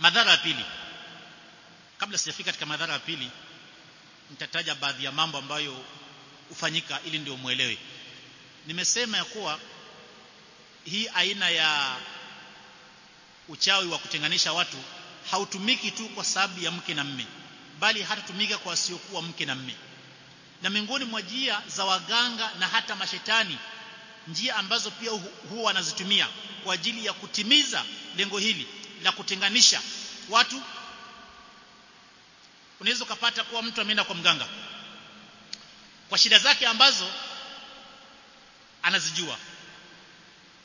madhara ya pili. Kabla sijafika katika madhara ya pili nitataja baadhi ya mambo ambayo hufanyika ili ndio muelewe nimesema ya kuwa hii aina ya uchawi wa kutenganisha watu hautumiki tu kwa sababu ya mke na mme bali hatatumika kwa wasiokuwa mke na mme. Na miongoni mwa njia za waganga na hata mashetani njia ambazo pia huwa wanazitumia kwa ajili ya kutimiza lengo hili la kutenganisha watu. Unaweza kupata kuwa mtu ameenda kwa mganga kwa shida zake ambazo anazijua.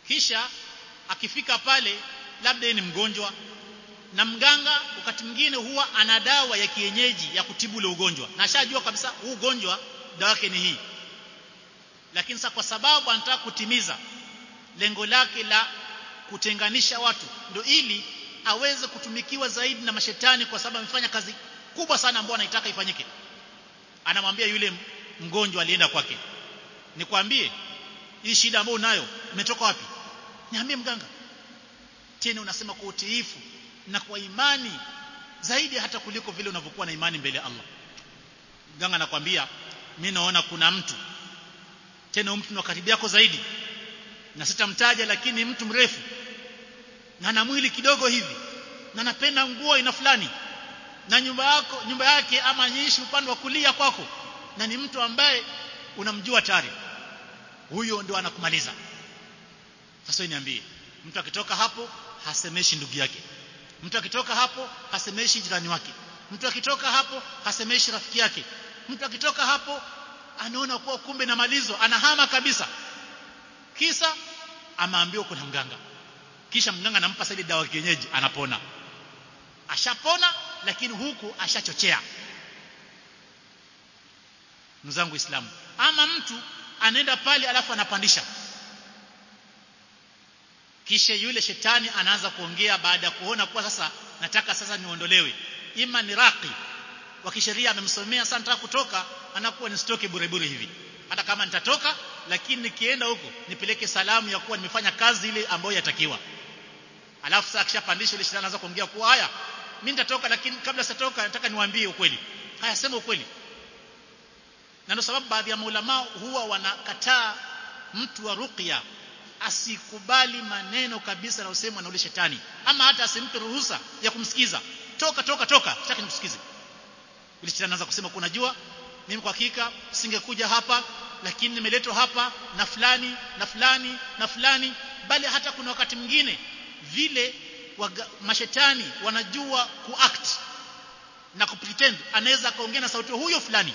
Kisha akifika pale labda ni mgonjwa na mganga wakati mwingine huwa ana dawa ya kienyeji ya kutibu ule ugonjwa. Na ashajua kabisa huu ugonjwa dawa yake ni hii. Lakini sasa kwa sababu anataka kutimiza lengo lake la kutenganisha watu ndio ili aweze kutumikiwa zaidi na mashetani kwa sababu amefanya kazi kubwa sana ambayo anaitaka ifanyike. Anamwambia yule mgonjwa alienda kwake nikwambie hii shida ambayo unayo umetoka wapi? Niambie mganga. Tena unasema kwa utiifu na kwa imani zaidi hata kuliko vile unavyokuwa na imani mbele ya Allah. Mganga anakwambia mimi naona kuna mtu tena mtu ni karibu yako zaidi na sitamtaja lakini mtu mrefu na na mwili kidogo hivi na napenda nguo ina fulani na nyumba yako nyumba yake ama nyishi upande wa kulia kwako na ni mtu ambaye unamjua tayari. Huyo ndio anakumaliza. Sasa niambie mtu akitoka hapo hasemeshi ndugu yake. Mtu akitoka hapo hasemeshi jirani wake. Mtu akitoka hapo hasemeshi rafiki yake. Mtu akitoka hapo anaona kuwa kumbe na malizo anahama kabisa. Kisa amaambiwa kuna mganga kisha mganga anampa saidi dawa kienyeji anapona. Ashapona lakini huku ashachochea. Mzangu Islamu ama mtu anaenda pale alafu anapandisha. Kisha yule shetani anaanza kuongea baada ya kuona kuwa sasa nataka sasa niondolewe. Ima ni raqi. Wa kisheria amemsomea sana nataka kutoka anakuwa nisitoke bure bure hivi. Hata kama nitatoka lakini nikienda huko nipeleke salamu ya kuwa nimefanya kazi ile ambayo yatakiwa alafu sasa akishapandishwa ile shetani anaanza kuongea kuwa haya mimi nitatoka lakini kabla sitatoka nataka niwaambie ukweli. Haya sema ukweli. Na ndio sababu baadhi ya maulama huwa wanakataa mtu wa ruqya asikubali maneno kabisa na usemwa na ule shetani ama hata asimpe ruhusa ya kumsikiza. Toka toka toka sitaki nikusikize ule shetani anaanza kusema kuna jua mimi kwa hakika singekuja hapa lakini nimeletwa hapa na fulani na fulani na fulani bali hata kuna wakati mwingine vile waga, mashetani wanajua kuact na kupretend. Anaweza akaongea na sauti huyo fulani.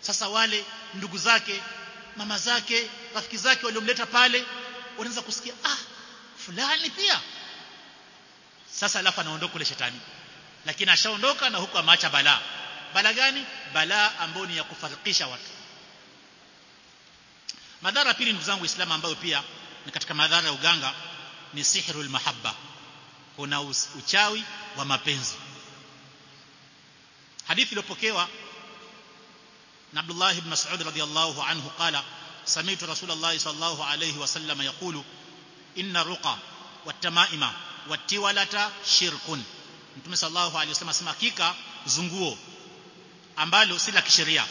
Sasa wale ndugu zake mama zake rafiki zake waliomleta pale wanaweza kusikia ah fulani pia. Sasa alafu anaondoka kule shetani. Lakini ashaondoka na huko amaacha balaa. Bala gani? Balaa ambayo ni ya kufarikisha watu. Madhara pili ndugu zangu waislamu ambayo pia ni katika madhara ya uganga ni sihrul mahabba kuna uchawi wa mapenzi hadithi iliyopokewa na Abdullah ibn Mas'ud radhiyallahu anhu qala رسول الله صلى الله عليه وسلم يقول إن الرقى والتمائم والتولة شرك Mtume sallallahu alaihi wasallam asema hakika zunguo ambalo si la kisheria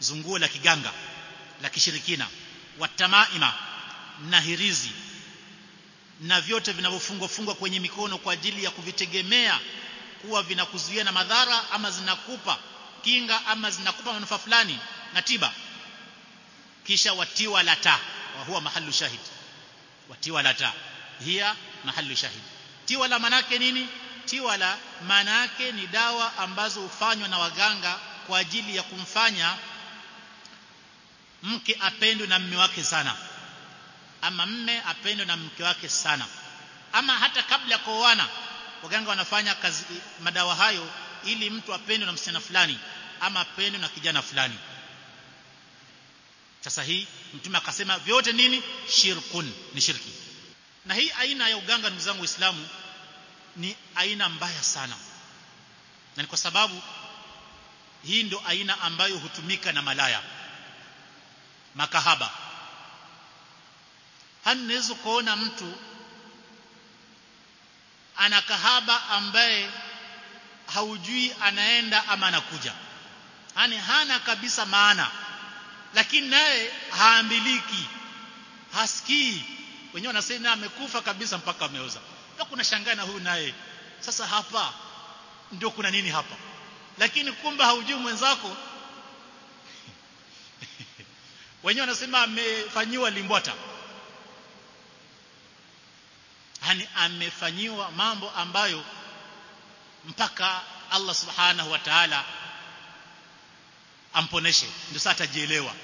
zunguo la kiganga la kishirikina watamaima na hirizi na vyote vinavyofungwa fungwa kwenye mikono kwa ajili ya kuvitegemea kuwa vinakuzuia na madhara ama zinakupa kinga ama zinakupa manufaa fulani na tiba. Kisha watiwa lata wa huwa mahallu shahid. Watiwa lata hiya mahallu shahid. Tiwa la manake nini? Tiwa la manake ni dawa ambazo hufanywa na waganga kwa ajili ya kumfanya mke apendwe na mume wake sana ama mme apendwe na mke wake sana. Ama hata kabla ya kuoana waganga wanafanya kazi madawa hayo ili mtu apendwe na msichana fulani ama apendwe na kijana fulani. Sasa hii mtume akasema vyote nini? Shirkun ni shirki. Na hii aina ya uganga ndugu zangu waislamu ni aina mbaya sana. Na ni kwa sababu hii ndio aina ambayo hutumika na malaya. Makahaba hanaweza kuona mtu ana kahaba ambaye haujui anaenda ama anakuja. Yani hana kabisa maana. Lakini naye haambiliki. Hasikii. Wenyewe wanasema amekufa kabisa mpaka ameoza. Na kuna shangaa na huyu naye. Sasa hapa ndio kuna nini hapa? Lakini kumbe haujui mwenzako. Wenyewe wanasema amefanyiwa limbwata yani amefanyiwa mambo ambayo mpaka Allah subhanahu wa ta'ala amponeshe. Ndio sasa atajielewa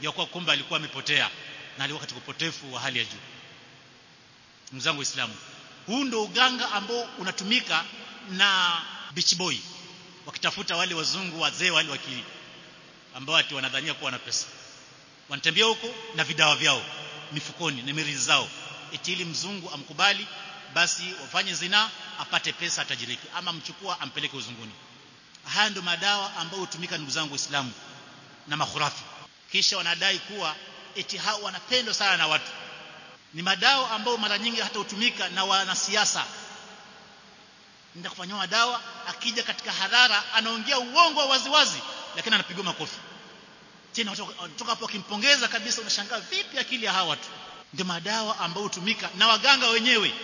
ya kuwa kumbe alikuwa amepotea na alikuwa katika upotefu wa hali ya juu. Mzangu waislamu huu ndio uganga ambao unatumika na beach boy wakitafuta wale wazungu wazee wale wakili ambao ati wanadhania kuwa na pesa. Wanatembea huko na vidawa vyao mifukoni na mirizi zao eti ili mzungu amkubali basi wafanye zina apate pesa atajiriki ama mchukua ampeleke uzunguni. Haya ndo madawa ambayo hutumika ndugu zangu waislamu na makhurafi. Kisha wanadai kuwa eti hao wanapendwa sana na watu. Ni madawa ambayo mara nyingi hata hutumika na wanasiasa. Nenda kufanywa madawa akija katika hadhara anaongea uongo waziwazi lakini anapigwa makofi. Tena kutoka hapo akimpongeza kabisa unashangaa vipi akili ya hawa watu ndio madawa ambayo hutumika na waganga wenyewe.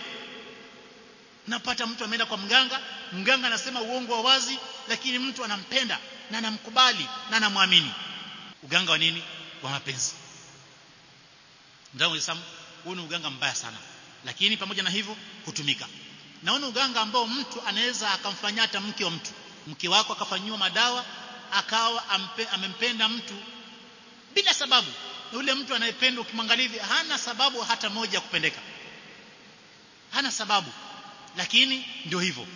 Napata mtu ameenda kwa mganga mganga anasema uongo wa wazi lakini mtu anampenda na anamkubali na anamwamini. Uganga wa nini? Wa mapenzi. Ndio Islam huu ni uganga mbaya sana. Lakini pamoja na hivyo hutumika. Naona uganga ambao mtu anaweza akamfanyia hata mke wa mtu. Mke wako akafanyiwa madawa akawa amempenda mtu bila sababu yule mtu anayependwa ukimwangalia hana sababu hata moja kupendeka. Hana sababu. Lakini ndio hivyo.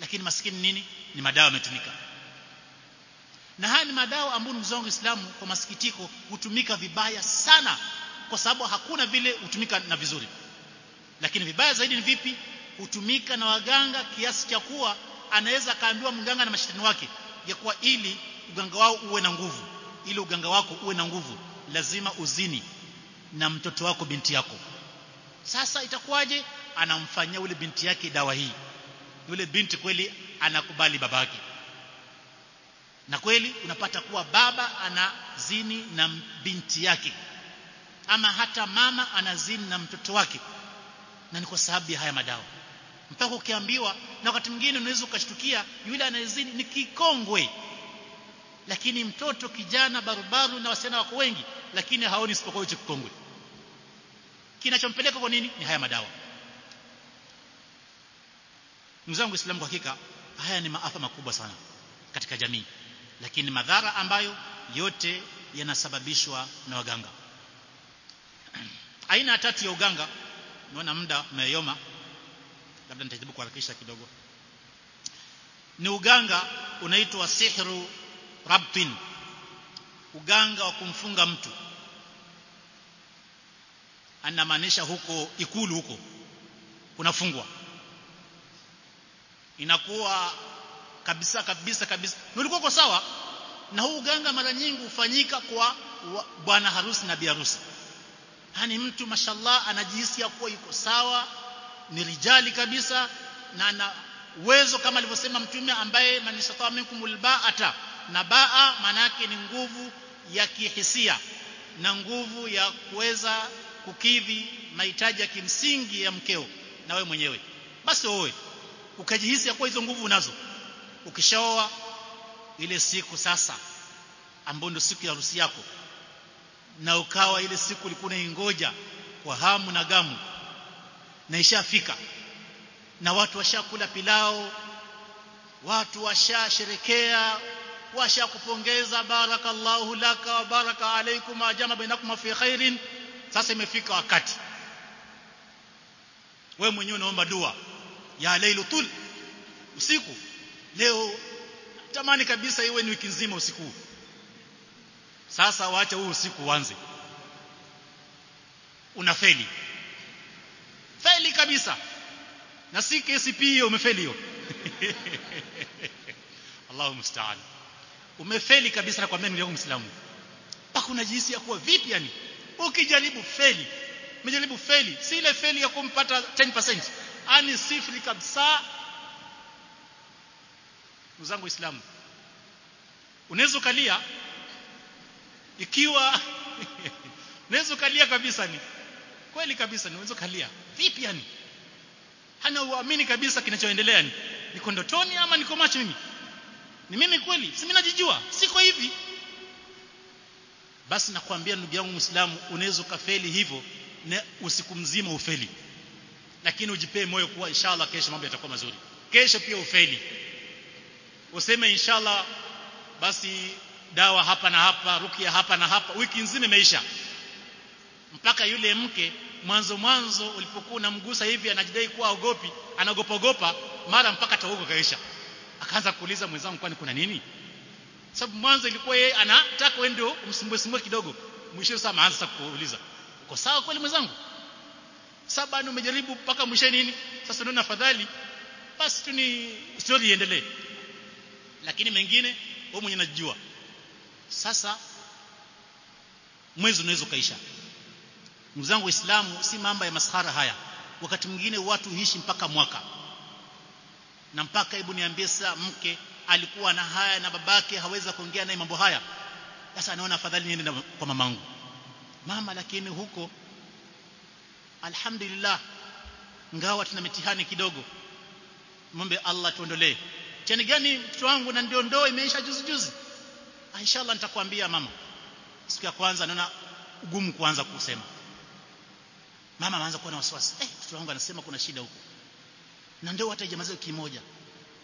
Lakini maskini nini? Ni madawa yametumika. Na haya ni madawa ambayo mzungu zangu Uislamu kwa masikitiko hutumika vibaya sana kwa sababu hakuna vile hutumika na vizuri. Lakini vibaya zaidi ni vipi? Hutumika na waganga kiasi cha kuwa anaweza kaambiwa mganga na mashitani wake ya kuwa ili uganga wao uwe na nguvu ili uganga wako uwe na nguvu lazima uzini na mtoto wako binti yako. Sasa itakuwaje? Anamfanyia yule binti yake dawa hii. Yule binti kweli anakubali babake na kweli unapata kuwa baba anazini na binti yake. Ama hata mama anazini na mtoto wake. Na ni kwa sababu ya haya madawa. Mpaka ukiambiwa na wakati mwingine unaweza ukashtukia yule anayezini ni kikongwe lakini mtoto kijana barubaru na wasichana wako wengi lakini haoni isipokuwa hicho kikongwe. Kinachompeleka kwa nini? Ni haya madawa. Mzangu islamu kwa hakika haya ni maafa makubwa sana katika jamii lakini madhara ambayo yote yanasababishwa na waganga. Aina ya tatu ya uganga naona muda umeyoma labda nitajaribu kuharakisha kidogo. Ni uganga unaitwa sihru rabtin. Uganga wa kumfunga mtu. Anamaanisha huko ikulu huko. Kunafungwa. Inakuwa kabisa kabisa kabisa. Ulikuwa kwa sawa? Na huu uganga mara nyingi hufanyika kwa bwana harusi na bi harusi. Yani mtu mashallah anajihisi ya kuwa yuko sawa ni rijali kabisa na ana uwezo kama alivyosema mtume ambaye manishataa minkumul ba'ata na baa manake ni nguvu ya kihisia na nguvu ya kuweza kukidhi mahitaji ya kimsingi ya mkeo na wewe mwenyewe. Basi wewe ukajihisi kwa hizo nguvu unazo ukishaoa ile siku sasa ambayo ndio siku ya harusi yako na ukawa ile siku ulikuwa unaingoja kwa hamu na gamu na ishafika na watu washakula pilao watu washasherekea washakupongeza barakallahu laka wa baraka alaikum ajama bainakum fi khairin. Sasa imefika wakati. Wewe mwenyewe unaomba dua ya lailatul usiku. Leo tamani kabisa iwe ni wiki nzima usiku sasa waacha huu usiku uanze. Unafeli feli. Kabisa. Na si KCP pia umefeli hiyo. Allahu musta'an umefeli kabisa na kwambia nilikuwa Muislamu. Mpaka unajihisi ya kuwa vipi yani? Ukijaribu feli umejaribu feli si ile feli ya kumpata 10% ani sifri kabisa. Mzangu islamu unaweza kalia ikiwa unaweza kalia kabisa ni. Kweli kabisa ni unaweza kalia vipi yani? Hana uamini kabisa kinachoendelea ni. Niko ndotoni ama niko macho mimi ni mimi kweli? Si mimi najijua? Siko hivi. Basi nakwambia ndugu yangu muislamu unaweza ukafeli hivyo na usiku mzima ufeli. Lakini ujipee moyo kuwa inshallah kesho mambo yatakuwa mazuri. Kesho pia ufeli. Useme inshallah basi dawa hapa na hapa rukia hapa na hapa wiki nzima imeisha. Mpaka yule mke mwanzo mwanzo ulipokuwa unamgusa hivi anajidai kuwa ogopi anaogopa ogopa mara mpaka tauko kaisha akaanza kuuliza mwenzangu kwani kuna nini? Sababu mwanzo ilikuwa yeye anataka wewe ndio umsumbue sumbue kidogo. Mwisho sasa anaanza kuuliza uko sawa kweli mwenzangu? Saba ni umejaribu mpaka mwisho nini? Sasa unaona afadhali basi tu ni story iendelee. Lakini mengine wewe mwenyewe unajua. Sasa mwezi unaweza kaisha ndugu zangu waislamu si mambo ya maskhara haya. Wakati mwingine watu huishi mpaka mwaka na mpaka Ibn niambie sasa mke alikuwa na haya na babake haweza kuongea naye mambo haya? Sasa anaona afadhali niende kwa mamangu. Mama lakini huko alhamdulillah ngawa tuna mitihani kidogo. Mombe Allah tuondolee. Chani gani mtoto wangu na ndio ndoo imeisha juzi juzi? Inshallah nitakwambia mama. Siku ya kwanza naona ugumu kuanza kusema. Mama anaanza kuwa na wasiwasi. Eh mtoto wangu anasema kuna shida huko na ndio hata jamaa kimoja moja.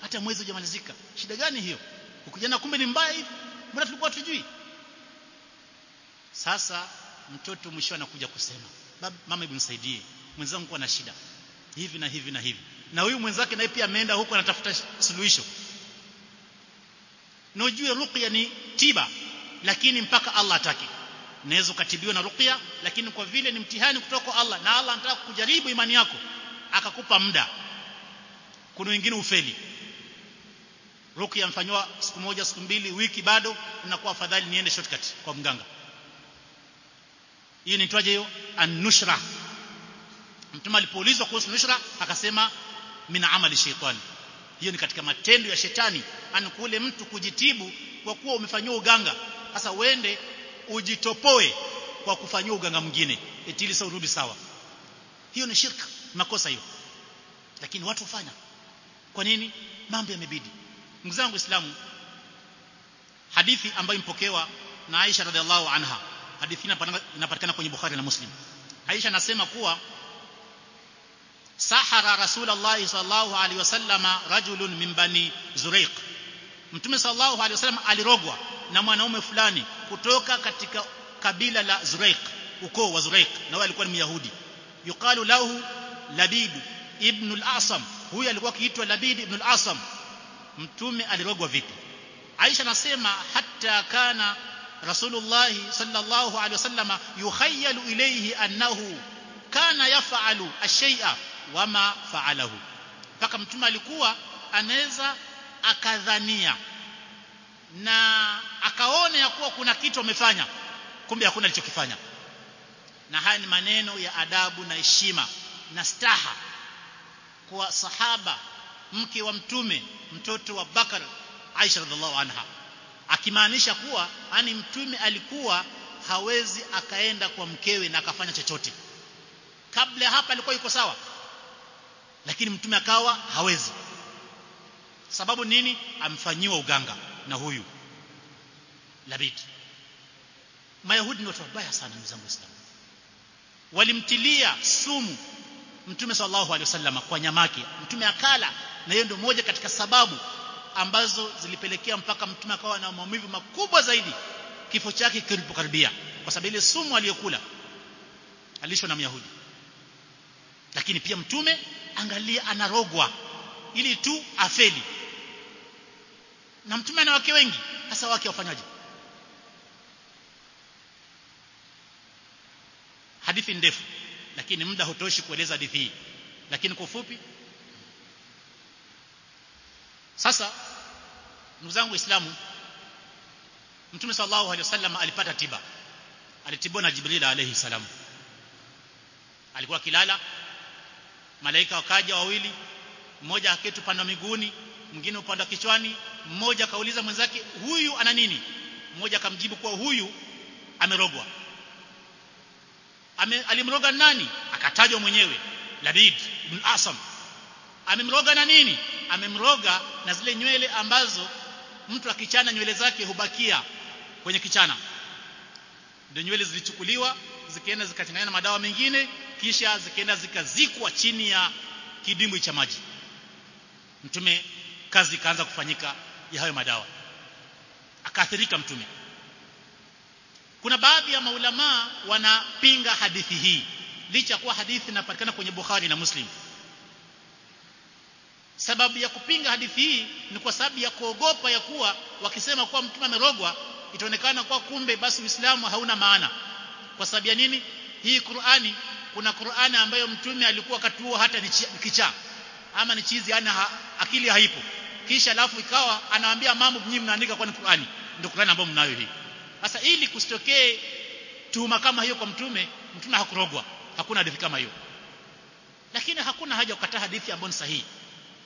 Hata mwezi hujamalizika shida gani hiyo? Ukijana kumbe ni mbaya hivi mbona tulikuwa tujui sasa mtoto mwisho anakuja kusema baba mama hebu nisaidie. Mwenzangu kwa na shida. Hivi na hivi na hivi. Na huyu mwenzake naye pia ameenda huko anatafuta suluhisho. Na ujue ruqya ni tiba lakini mpaka Allah atake naweza ukatibiwa na ruqya lakini kwa vile ni mtihani kutoka kwa Allah na Allah anataka kujaribu imani yako akakupa muda kuna wengine ufeli ruqya mfanywa siku moja siku mbili wiki bado inakuwa afadhali niende shortcut kwa mganga. Hii inaitwaje hiyo? An-nushra. Mtume alipoulizwa kuhusu nushra akasema min amali shaitani. Hiyo ni katika matendo ya shetani. Anakule mtu kujitibu kwa kuwa umefanywa uganga. Sasa uende ujitopoe kwa kufanywa uganga mwingine. Etili sa urudi sawa. Hiyo ni shirka makosa hiyo. Lakini watu hufanya kwa nini? Mambo yamebidi. Ndugu zangu waislamu hadithi ambayo impokewa na Aisha radhiallahu anha hadithi inapatikana kwenye Bukhari na Muslim. Aisha anasema kuwa sahara rasulullah sallallahu alaihi wasallam rajulun min bani zuraiq mtume sallallahu alaihi wasallam alirogwa na mwanaume fulani kutoka katika kabila la zuraiq ukoo wa zuraiq na wao alikuwa ni myahudi. Yuqalu lahu labid ibn al-asam. Huyu alikuwa akiitwa labid ibn al-asam. Mtume alirogwa vipi? Aisha anasema hatta kana rasulullah sallallahu alaihi wasallama yukhayyalu ilayhi annahu kana yaf'alu ash-shay'a wama fa'alahu. Mpaka mtume alikuwa anaweza akadhania na akaona ya kuwa kuna kitu amefanya kumbe hakuna alichokifanya. Na haya ni maneno ya adabu na heshima na staha kwa sahaba mke wa mtume mtoto wa Bakar Aisha radhiallahu anha. Akimaanisha kuwa ani mtume alikuwa hawezi akaenda kwa mkewe na akafanya chochote. Kabla ya hapa alikuwa yuko sawa lakini mtume akawa hawezi. Sababu nini? Amfanyiwa uganga na huyu. Labid. Mayahudi ni watu wabaya sana ndugu zangu walimtilia sumu mtume sallallahu alaihi wasallam kwa nyamake mtume akala na hiyo ndio moja katika sababu ambazo zilipelekea mpaka mtume akawa na maumivu makubwa zaidi. Kifo chake kilipokaribia kwa sababu ile sumu aliyokula alishwa na myahudi. Lakini pia mtume angalia anarogwa. Ili tu afeli. Na mtume ana wake wengi. Hasa wake wafanyaje? Hadithi ndefu lakini muda hutoshi kueleza hadithi hii. Lakini kwa ufupi sasa ndugu zangu waislamu mtume sallallahu alaihi wasallam alipata tiba. Alitibiwa na jibril alaihi salam. Alikuwa kilala malaika wakaja wawili mmoja aketi upande miguuni mwingine upande wa kichwani mmoja akauliza mwenzake huyu ana nini? Mmoja akamjibu kuwa huyu amerogwa. Ame, alimroga nani? Akatajwa mwenyewe Labid ibn Asam. Amemroga na nini? Amemroga na zile nywele ambazo mtu akichana nywele zake hubakia kwenye kichana. Ndio nywele zilichukuliwa zikaenda zikachanganyana na madawa mengine kisha zikaenda zikazikwa chini ya kidimbwi cha maji. Mtume kazi ikaanza kufanyika ya hayo madawa. Akaathirika mtume kuna baadhi ya maulamaa wanapinga hadithi hii licha kuwa hadithi inapatikana kwenye Bukhari na Muslim. Sababu ya kupinga hadithi hii ni kwa sababu ya kuogopa ya kuwa wakisema kuwa mtume amerogwa itaonekana kuwa kumbe basi Uislamu hauna maana. Kwa sababu ya nini? Hii Qur'ani kuna Qur'ani ambayo mtume alikuwa wakati huo hata ni kichaa ama ni chizi ana ha, akili haipo. Kisha alafu ikawa anawaambia mambo nyinyi mnaandika kwa Qur'ani? Ndio Qur'ani ambayo mnayo hii sasa ili kusitokee tuhuma kama hiyo kwa mtume mtume hakurogwa. Hakuna hadithi kama hiyo. Lakini hakuna haja kukataa hadithi ambayo ni sahihi.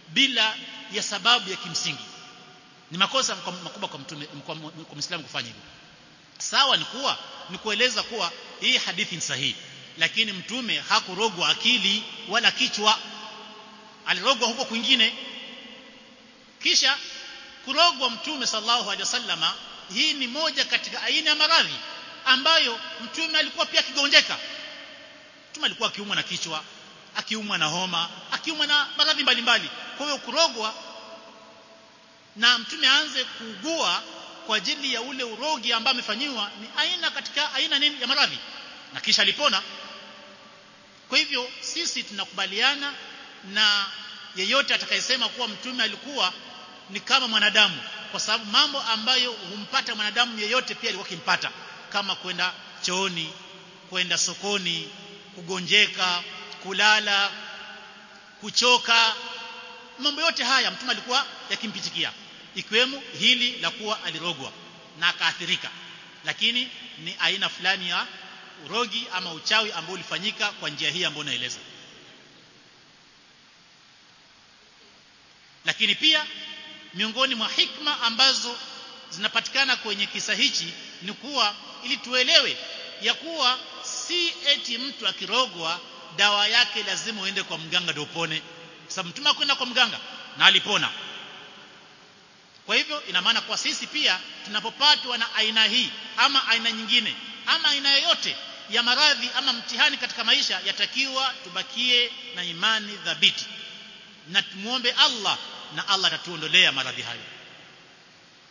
Bila ya sababu ya kimsingi. Ni makosa makubwa kwa mtume kwa Muislamu kufanya hivyo. Sawa ni kuwa ni kueleza kuwa hii hadithi ni sahihi. Lakini mtume hakurogwa akili wala kichwa. Alirogwa huko kwingine. Kisha kurogwa mtume sallallahu alaihi wasallama hii ni moja katika aina ya maradhi ambayo mtume alikuwa pia akigonjeka. Mtume alikuwa akiumwa na kichwa akiumwa na homa akiumwa na maradhi mbalimbali. Kwa hiyo kurogwa na mtume aanze kuugua kwa ajili ya ule urogi ambao amefanyiwa ni aina katika aina nini ya maradhi. Na kisha alipona. Kwa hivyo sisi tunakubaliana na yeyote atakayesema kuwa mtume alikuwa ni kama mwanadamu kwa sababu mambo ambayo humpata mwanadamu yeyote pia alikuwa kimpata kama kwenda chooni kwenda sokoni kugonjeka kulala kuchoka mambo yote haya mtume alikuwa yakimpitikia ikiwemo hili la kuwa alirogwa na akaathirika. Lakini ni aina fulani ya urogi ama uchawi ambao ulifanyika kwa njia hii ambayo naeleza. Lakini pia miongoni mwa hikma ambazo zinapatikana kwenye kisa hichi ni kuwa ili tuelewe ya kuwa si eti mtu akirogwa dawa yake lazima uende kwa mganga ndio upone. Sababu mtume akwenda kwa mganga na alipona. Kwa hivyo ina maana kwa sisi pia tunapopatwa na aina hii ama aina nyingine ama aina yoyote ya maradhi ama mtihani katika maisha yatakiwa tubakie na imani thabiti. Na tumuombe Allah na Allah atatuondolea maradhi hayo.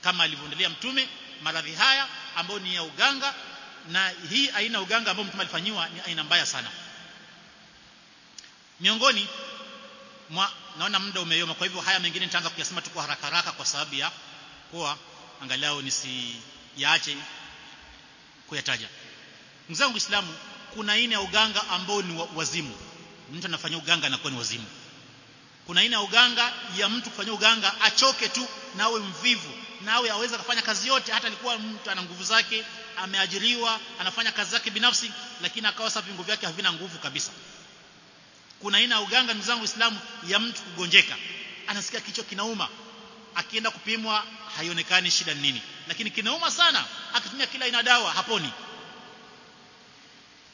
Kama alivyoondolea mtume maradhi haya ambayo ni ya uganga na hii aina uganga ambayo mtume alifanyiwa ni aina mbaya sana. Miongoni mwa naona muda umeyoma kwa hivyo haya mengine nitaanza kuyasema tu kwa haraka haraka kwa sababu ya kuwa angalau nisiyaache kuyataja. Mzangu islamu Uislamu kuna aina ya uganga ambao ni wazimu. Mtu anafanya uganga anakuwa ni wazimu kuna aina ya uganga ya mtu kufanya uganga achoke tu nawe awe mvivu nawe awe aweza kufanya kazi yote hata alikuwa mtu ana nguvu zake ameajiriwa anafanya kazi zake binafsi lakini akawa sasa viungo vyake havina nguvu kabisa. Kuna aina ya uganga ndugu zangu Uislamu ya mtu kugonjeka. Anasikia kichwa kinauma akienda kupimwa haionekani shida nini. Lakini kinauma sana akitumia kila aina dawa haponi.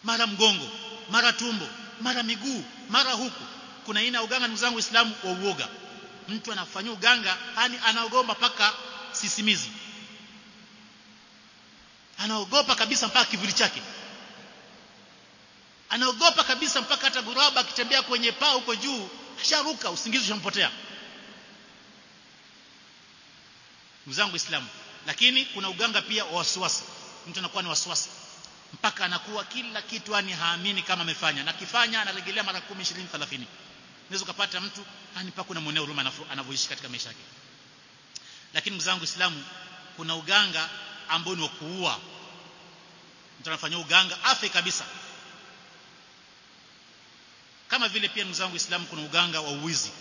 Mara mgongo mara tumbo mara miguu mara huku kuna ina ya uganga ndugu zangu Uislamu wa uoga. Mtu anafanyia uganga yani anaogopa paka sisimizi. Anaogopa kabisa mpaka kivuli chake. Anaogopa kabisa mpaka hata guraba akitembea kwenye paa huko juu asharuka usingizi ushampotea. Ndugu zangu Uislamu lakini kuna uganga pia wa wasiwasi. Mtu anakuwa ni wasiwasi. Mpaka anakuwa kila kitu ani haamini kama amefanya. Na kifanya analegelea mara 10 20 30 unaweza kupata mtu ani na unamwonea huruma anavyoishi katika maisha yake. Lakini mzangu islamu kuna uganga ambao ni wa kuua. Mtu anafanya uganga afe kabisa. Kama vile pia mzangu islamu kuna uganga wa uwizi.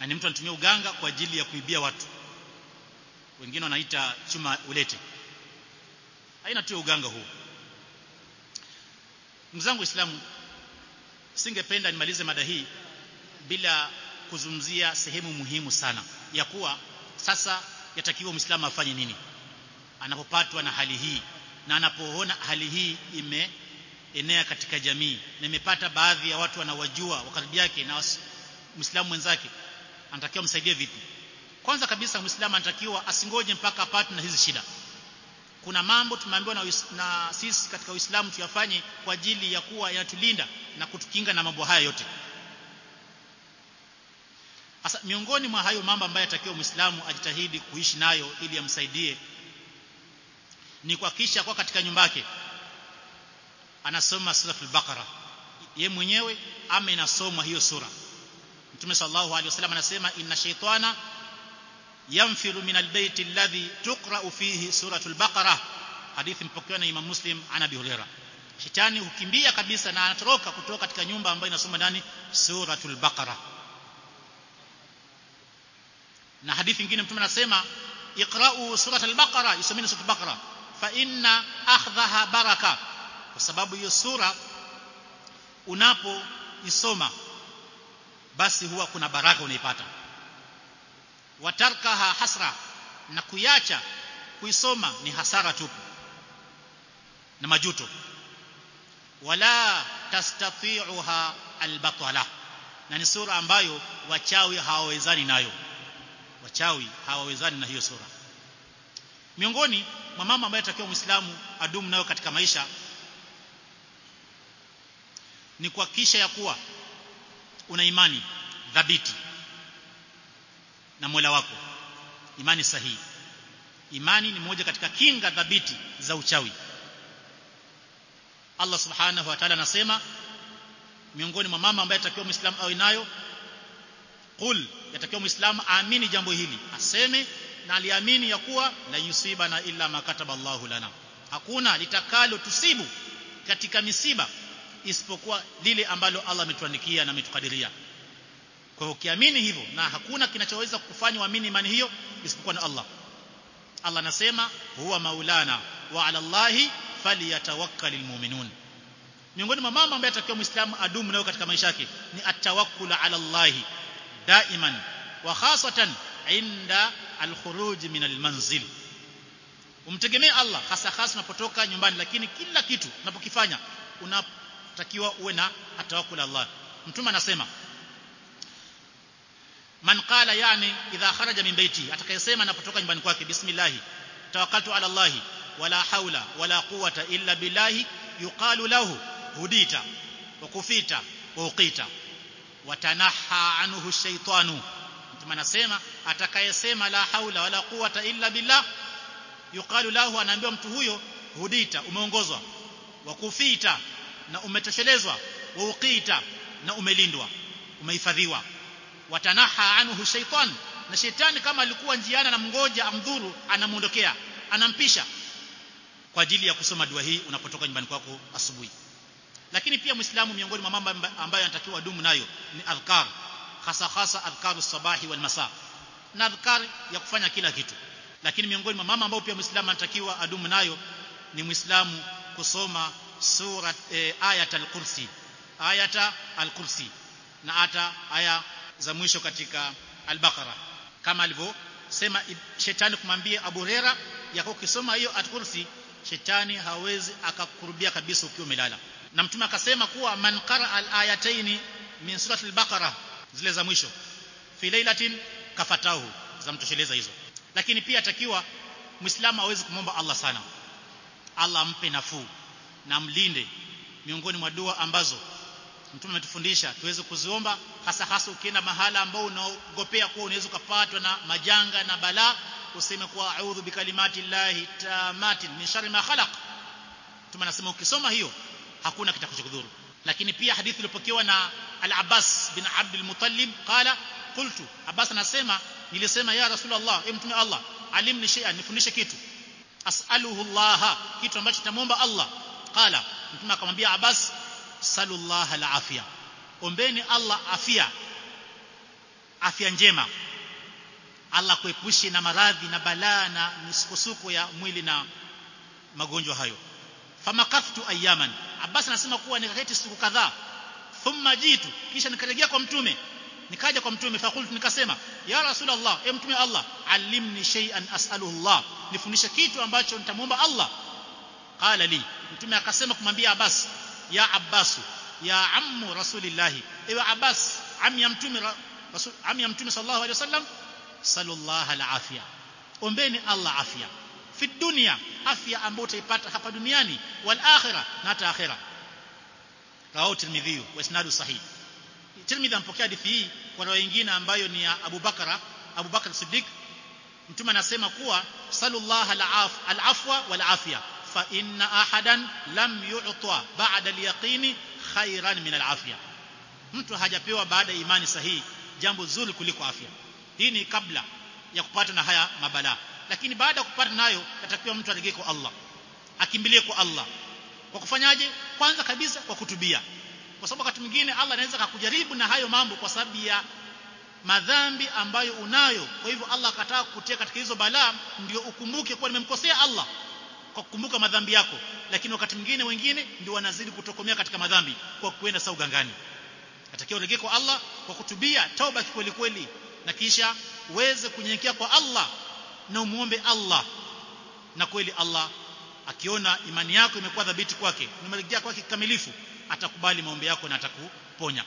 Na ni mtu anatumia uganga kwa ajili ya kuibia watu. Wengine wanaita chuma ulete. Aina tu uganga huu. Mzangu zangu Uislamu singependa nimalize mada hii bila kuzungumzia sehemu muhimu sana ya kuwa sasa yatakiwa muislamu afanye nini? Anapopatwa na hali hii na anapoona hali hii imeenea katika jamii na imepata baadhi ya watu wanawajua wakaribu yake na muislamu mwenzake anatakiwa msaidie vipi? Kwanza kabisa muislamu anatakiwa asingoje mpaka apatwe na hizi shida kuna mambo tumeambiwa na, na sisi katika Uislamu tuyafanye kwa ajili ya kuwa yanatulinda na kutukinga na mambo haya yote. Asa miongoni mwa hayo mambo ambayo yatakiwa Muislamu ajitahidi kuishi nayo ili amsaidie ni kuhakikisha kwa katika nyumba yake anasoma sura al-Baqara. Yeye mwenyewe ama inasomwa hiyo sura. Mtume sallallahu alaihi wasallam anasema inna shaytana yanfiru min albayt alladhi tuqra'u fihi suratul Baqara. Hadithi mpokewa na Imam Muslim an Abi Hurairah Shetani hukimbia kabisa na anatoroka kutoka katika nyumba ambayo inasoma ndani suratul Baqara. Na hadithi nyingine mtume anasema iqra'u suratul baqara isomeni suratul baqara. Fa inna akhdhaha baraka. Kwa sababu hiyo sura unapoisoma basi huwa kuna baraka unaipata watarkaha hasra na kuiacha kuisoma ni hasara tu na majuto. Wala tastati'uha albatala. Na ni sura ambayo wachawi hawawezani nayo. Wachawi hawawezani na hiyo sura. Miongoni mwa mama ambaye atakiwa muislamu adumu nayo katika maisha ni kuhakikisha ya kuwa una imani dhabiti na Mola wako. Imani sahihi. Imani ni moja katika kinga dhabiti za uchawi. Allah subhanahu wa ta'ala anasema miongoni mwa mama ambaye atakiwa muislamu awe nayo qul yatakiwa muislamu aamini jambo hili. Aseme na aliamini ya kuwa la yusibana illa ma kataba Allahu lana. Hakuna litakalo tusibu katika misiba isipokuwa lile ambalo Allah ametuandikia na ametukadiria kwa hiyo ukiamini hivyo na hakuna kinachoweza kufanya uamini imani hiyo isipokuwa na Allah. Allah anasema huwa maulana wa ala Allahi falyatawakkalul mu'minun. Miongoni mwa mambo ambayo atakiwa muislamu adumu nayo katika maisha yake ni atawakkul ala Allahi daiman wa khasatan inda alkhuruj min almanzil. Umtegemee Allah hasa hasa unapotoka nyumbani lakini kila kitu unapokifanya unatakiwa uwe na atawakkul Allah. Mtume anasema man qala yani idha kharaja min baiti atakayesema anapotoka nyumbani kwake bismillah tawakkaltu ala Allah wala haula wala quwata illa billahi yuqalu lahu hudita wa kufita wa uqita watanaha anhu shaytanu mtume anasema atakayesema la haula wala quwata illa billah yuqalu lahu anaambiwa mtu huyo hudita umeongozwa wa kufita na umetoshelezwa wa uqita na umelindwa umehifadhiwa watanaha anhu shaytan. Na shetani kama alikuwa njiana na mngoja amdhuru anamuondokea anampisha kwa ajili ya kusoma dua hii unapotoka nyumbani kwako asubuhi. Lakini pia muislamu miongoni mwa mambo ambayo anatakiwa dumu nayo ni adhkar hasa hasa adhkaru sabahi wal masa na adhkar ya kufanya kila kitu. Lakini miongoni mwa mambo ambayo pia muislamu anatakiwa adumu nayo ni muislamu kusoma sura e, ayat al-kursi. Ayata al-kursi. Na ata aya za mwisho katika al-baqara kama alivyosema shetani kumwambia Abu Huraira yako ukisoma hiyo atkursi shetani hawezi akakurubia kabisa ukiwa umelala. Na mtume akasema kuwa man qara al-ayataini min surati al-baqara zile za mwisho fi lailatin kafatahu za mtosheleza hizo. Lakini pia atakiwa muislamu aweze kumomba Allah sana. Allah ampe nafuu na mlinde miongoni mwa dua ambazo mtume ametufundisha tuweze kuziomba hasa hasa ukienda mahala ambao unaogopea kuwa unaweza kupatwa na majanga na balaa useme kuwa a'udhu bikalimati llahi tamatin min sharri ma khalaq. Mtume anasema ukisoma hiyo hakuna kitakachokudhuru lakini pia hadithi iliyopokewa na al-Abbas bin Abdul Muttalib qala qultu Abbas anasema nilisema ya Rasulullah e mtume Allah alimni shay'an nifundishe kitu. As'aluhu Allah kitu ambacho tamomba Allah. Qala mtume akamwambia Abbas sallallahu alafia. Ombeni Allah afia. Afya njema. Allah kuepushe na maradhi na balaa na misukosuko ya mwili na magonjwa hayo. Famakaftu ayaman Abbas anasema kuwa nikaketi siku kadhaa. Thumma jitu. Kisha nikarejea kwa mtume. Nikaja kwa mtume. Fakultu nikasema ya rasulullah e mtume Allah alimni shay'an as'aluhu Allah. Nifundishe kitu ambacho nitamwomba Allah. Qala li. Mtume akasema kumwambia Abbas ya Abbas ya ammu rasulillah ewe Abbas ammi ya mtume rasul ammi ya mtume sallallahu alaihi wasallam sallallahu alafia. Ombeni Allah afya fi dunya afya ambayo utaipata hapa duniani wal akhirah na hata akhirah rawahu tirmidhi wa isnadu sahih. Tirmidhi ampokea hadithi hii kwa rawi nyingine ambayo ni ya Abu Bakara Abu Bakar Siddiq. Mtume anasema kuwa sallallahu al-afwa wal afya fa inna ahadan lam yu'ta ba'da al-yaqini khairan min al-afya. Mtu hajapewa baada ya imani sahihi jambo zuri kuliko afya. Hii ni kabla ya kupata na haya mabala. Lakini baada ya kupata nayo atakiwa mtu arejee kwa Allah. Akimbilie kwa Allah. Kwa kufanyaje? Kwanza kabisa kwa kutubia. Kwa sababu wakati mwingine Allah anaweza kukujaribu na hayo mambo kwa sababu ya madhambi ambayo unayo. Kwa hivyo Allah akataka kukutia katika hizo balaa ndio ukumbuke kuwa nimemkosea Allah kwa kukumbuka madhambi yako lakini wakati mwingine wengine ndio wanazidi kutokomea katika madhambi kwa kuenda saa ugangani. Atakiwa uregee kwa Allah kwa kutubia tauba kweli kweli na kisha uweze kunyenyekea kwa Allah na umuombe Allah. Na kweli Allah akiona imani yako imekuwa dhabiti kwake umerejea kwake kikamilifu atakubali maombi yako na atakuponya.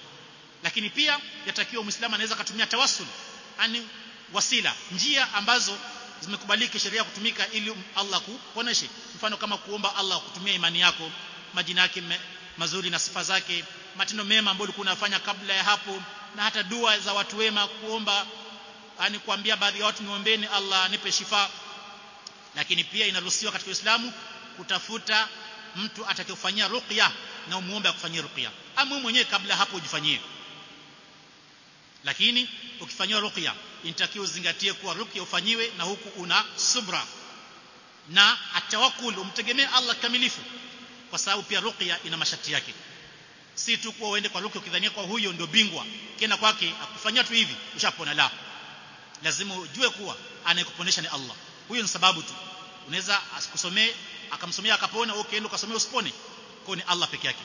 Lakini pia yatakiwa muislamu anaweza kutumia tawassul yani wasila njia ambazo zimekubalika sheria kutumika ili Allah kuponeshe. Mfano kama kuomba Allah kutumia imani yako majina yake mazuri na sifa zake matendo mema ambayo ulikuwa unafanya kabla ya hapo na hata dua za watu wema kuomba yani kuambia baadhi ya watu niombeeni Allah nipe shifa. Lakini pia inaruhusiwa katika Uislamu kutafuta mtu atakayofanyia ruqya na umuombe akufanyie ruqya. Ama mwenyewe kabla hapo ujifanyie lakini ukifanywa ruqya inatakiwa uzingatie kuwa ruqya ufanyiwe na huku una subra. Na atawakul umtegemee Allah kamilifu kwa sababu pia ruqya ina masharti yake. Si tu kuwa uende kwa ruqya ukidhania kwa huyo ndio bingwa kena kwake akufanyia tu hivi ushapona la. Lazima ujue kuwa anayekuponesha ni Allah. Huyo ni sababu tu. Unaweza asikusomee akamsomea akapona wewe ukienda ukasomea usipone. Kwa ni Allah peke yake.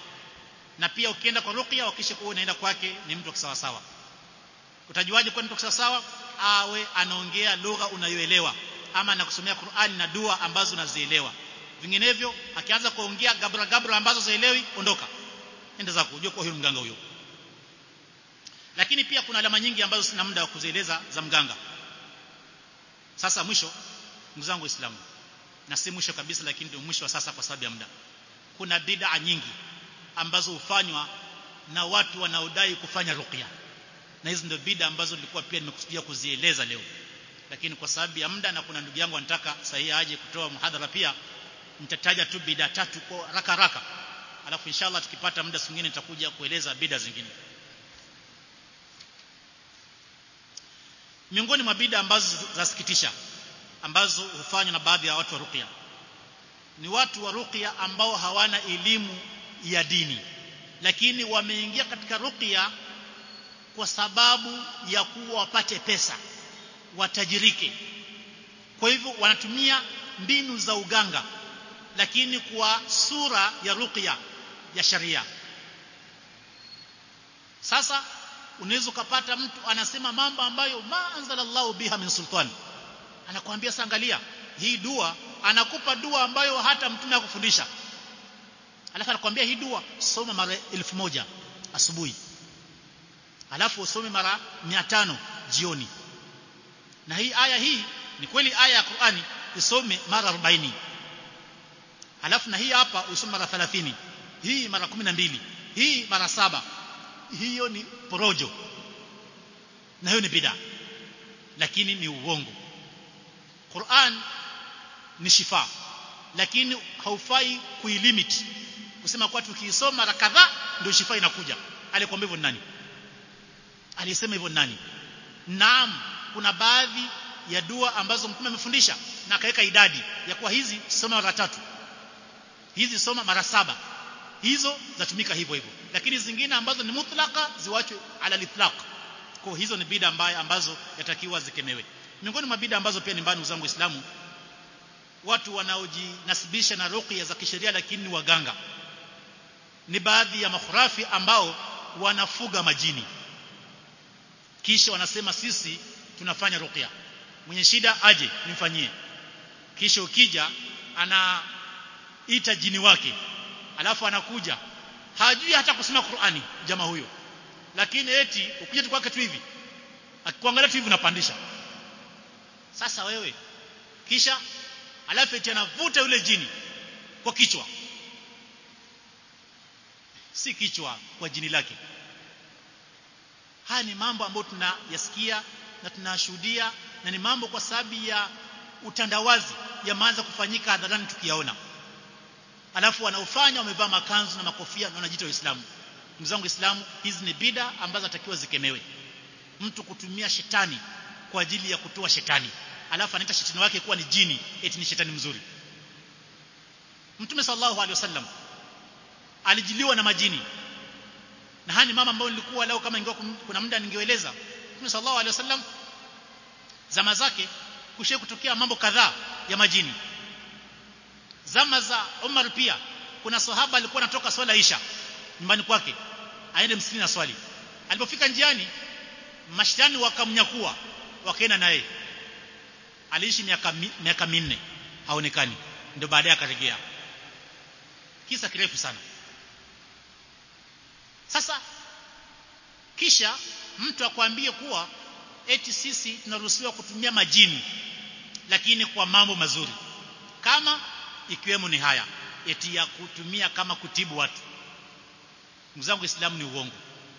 Na pia ukienda kwa ruqya hakikisha kuwa unaenda kwake ni mtu wa sawa sawa utajuaje kwa nitoka sawa? Awe anaongea lugha unayoelewa ama anakusomea Qur'ani na dua ambazo unazielewa. Vinginevyo akianza kuongea gabra gabra ambazo zaelewi ondoka. Enda zako kujua kwa huyo mganga huyo. Lakini pia kuna alama nyingi ambazo sina muda wa kuzieleza za mganga. Sasa mwisho ndugu zangu waislamu na si mwisho kabisa lakini ndio mwisho wa sasa kwa sababu ya muda. Kuna bid'a nyingi ambazo hufanywa na watu wanaodai kufanya ruqya na hizi ndio bid'a ambazo nilikuwa pia nimekusudia kuzieleza leo. Lakini kwa sababu ya muda na kuna ndugu yangu anataka sahihi aje kutoa muhadhara pia nitataja tu bid'a tatu kwa haraka haraka. Alafu inshallah tukipata muda mwingine nitakuja kueleza bid'a zingine. Miongoni mwa bid'a ambazo zasikitisha ambazo hufanywa na baadhi ya watu wa ruqya ni watu wa ruqya ambao hawana elimu ya dini lakini wameingia katika ruqya kwa sababu ya kuwa wapate pesa watajirike. Kwa hivyo wanatumia mbinu za uganga lakini kwa sura ya ruqya ya sharia. Sasa unaweza kupata mtu anasema mambo ambayo ma anzalallahu biha min sultan. Anakuambia sangalia hii dua anakupa dua ambayo hata mtume hakufundisha. Alafu anakuambia hii dua soma mara elfu moja asubuhi alafu usome mara 500 jioni. Na hii aya hii ni kweli aya ya Qur'ani usome mara 40 alafu na hii hapa usome mara 30 hii mara 12 hii mara saba. Hiyo ni porojo. Na hiyo ni bid'a. Lakini ni uongo. Qur'an ni shifa. Lakini haufai kuilimit. Kusema kwa tukiisoma mara kadhaa ndio shifa inakuja. Alikwambia hivyo nani alisema hivyo nani? Naam kuna baadhi ya dua ambazo mtume amefundisha na akaweka idadi ya kuwa hizi soma mara tatu. Hizi soma mara saba. Hizo zatumika hivyo hivyo. Lakini zingine ambazo ni mutlaka ziwachwe ala litlaq. Kwa hizo ni bida mbaya ambazo yatakiwa zikemewe. Miongoni mwa bida ambazo pia ni mbani zangu Uislamu watu wanaojinasibisha na ruqya za kisheria lakini ni waganga. Ni baadhi ya mahurafi ambao wanafuga majini kisha wanasema sisi tunafanya ruqya. Mwenye shida aje nimfanyie. Kisha ukija anaita jini wake. Alafu anakuja. Hajui hata kusema Qur'ani jamaa huyo. Lakini eti ukija tu kwake tu hivi. Akikuangalia tu hivi unapandisha. Sasa wewe. Kisha alafu eti anavuta yule jini kwa kichwa. Si kichwa kwa jini lake haya ni mambo ambayo tunayasikia na tunashuhudia na ni mambo kwa sababu ya utandawazi yameanza kufanyika hadharani tukiyaona. Alafu wanaofanya wamevaa makanzu na makofia na wanajiita waislamu. Ndugu zangu waislamu hizi ni bida ambazo atakiwa zikemewe. Mtu kutumia shetani kwa ajili ya kutoa shetani. Alafu anaita shetani wake kuwa ni jini eti ni shetani mzuri. Mtume sallallahu alaihi wasallam alijiliwa na majini na hani mama ambao nilikuwa leo kama ingekuwa kuna muda ningeeleza. Mtume sallallahu alaihi wasallam zama zake kushe kutokea mambo kadhaa ya majini. Zama za Umar pia kuna sahaba alikuwa anatoka swala isha nyumbani kwake aende msikitini na swali. Alipofika njiani mashtani wakamnyakua wakaenda naye. Aliishi miaka miaka minne haonekani. Ndio baadaye akarejea. Kisa kirefu sana sasa kisha mtu akwambie kuwa eti sisi tunaruhusiwa kutumia majini lakini kwa mambo mazuri. Kama ikiwemo ni haya eti ya kutumia kama kutibu watu. Ndugu zangu Uislamu ni uongo.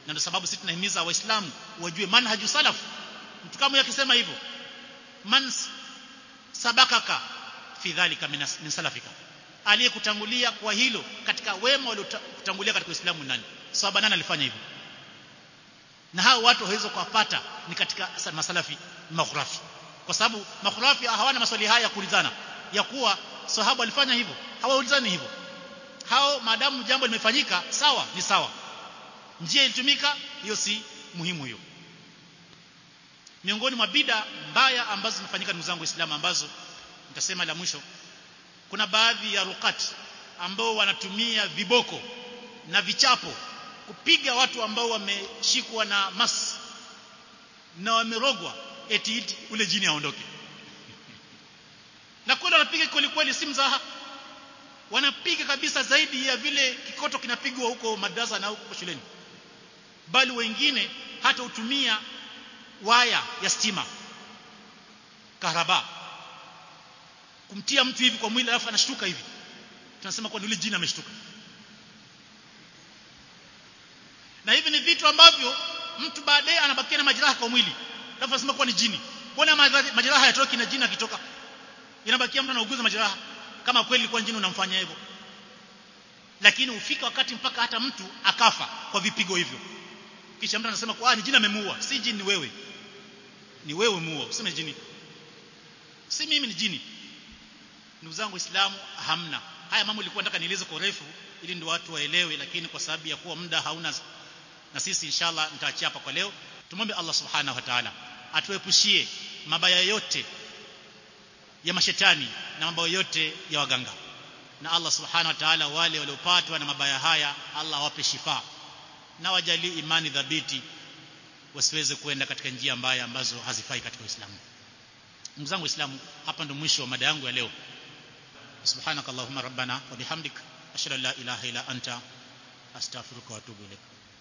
Na ndio sababu sisi tunahimiza waislamu wajue manhaju salaf. Mtu kama akisema hivyo man sabakaka fi dhalika min salafika aliyekutangulia kwa hilo katika wema waliokutangulia katika Uislamu nani sahaba nani alifanya hivyo? Na hao watu waweza kuwapata ni katika masalafi maghrafi kwa sababu maghrafi hawana maswali haya ya kuulizana. Ya kuwa sahaba alifanya hivyo hawaulizani hivyo. Hao madamu jambo limefanyika sawa ni sawa. Njia ilitumika hiyo si muhimu hiyo. Miongoni mwa bida mbaya ambazo zimefanyika ndugu zangu waislamu ambazo nitasema la mwisho kuna baadhi ya rukati ambao wanatumia viboko na vichapo kupiga watu ambao wameshikwa na mas na wamerogwa eti ule jini aondoke. Na kule wanapiga kweli kweli si mzaha. Wanapiga kabisa zaidi ya vile kikoto kinapigwa huko madrasa na huko shuleni. Bali wengine hata hutumia waya ya stima. Karaba kumtia mtu hivi kwa mwili alafu anashtuka hivi. Tunasema kwa yule jini ameshtuka. Na hivi ni vitu ambavyo mtu baadaye anabakia na majeraha kwa mwili. Alafu anasema kwa ni jini? Mbona majeraha yatoki na jini akitoka? Inabakia mtu anauguza majeraha. Kama kweli ilikuwa jini unamfanya hivyo. Lakini ufika wakati mpaka hata mtu akafa kwa vipigo hivyo. Kisha mtu anasema kwa ni jini amemuua. Si jini ni wewe. Ni wewe muua. Useme jini. Si mimi ni jini ndugu zangu waislamu hamna. Haya mambo nilikuwa nataka nieleze kwa urefu ili ndio watu waelewe lakini kwa sababu ya kuwa muda hauna na sisi inshallah nitaachia hapa kwa leo. Tumombe Allah subhanahu wa ta'ala atuepushie mabaya yote ya mashetani na mambo yote ya waganga. Na Allah subhanahu wa ta'ala wale waliopatwa na mabaya haya Allah awape shifa na wajalie imani dhabiti wasiweze kuenda katika njia mbaya ambazo hazifai katika Uislamu. Ndugu zangu waislamu hapa ndo mwisho wa mada yangu ya leo سبحانك اللهم ربنا وبحمدك أشهد أن لا إله إلا أنت أستغفرك وأتوب إليك.